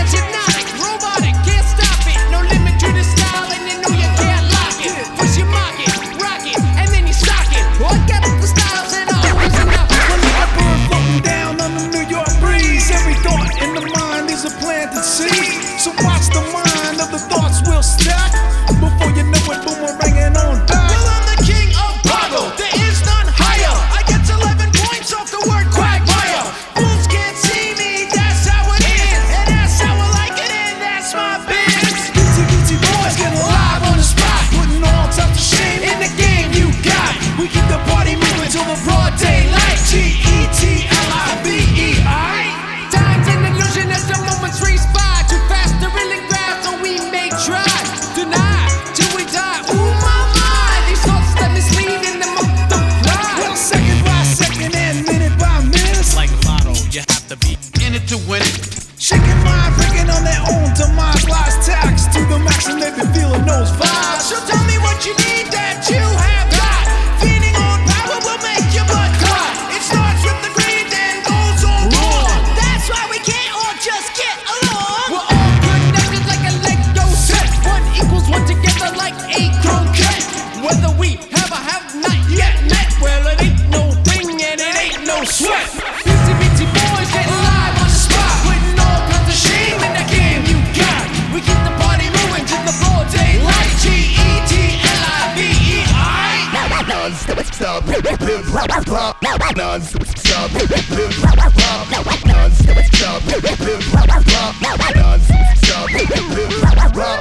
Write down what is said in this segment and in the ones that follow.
dance at.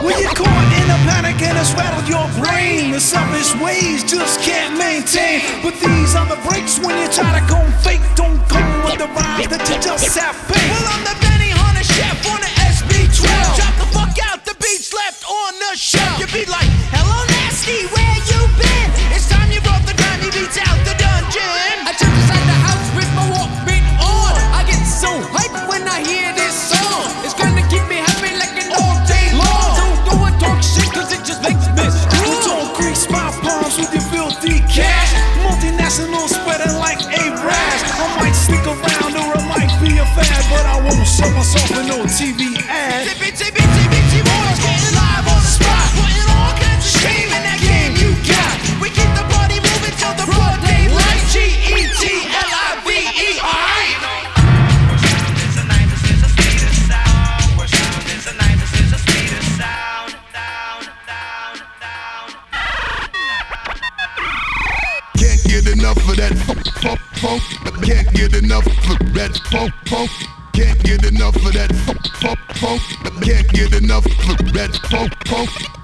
When you're caught in a panic and it's rattled your brain, the selfish ways just can't maintain. But these are the breaks when you try to go fake. Don't go with the rhymes that you just have paid. Well, I'm the Benny Hunter chef on the SP12. Drop the fuck out, the beats left on the shelf. You be like, hello, nasty, won't show myself in no TV boys getting live on the spot. Putting all kinds of shame in that game you got. We keep the party moving till the broad daylight. G E T L I V E I. Can't get enough of that funk, funk, funk. Can't get enough of that funk, funk. Can't get enough of that funk, funk, funk. Can't get enough of that funk, funk.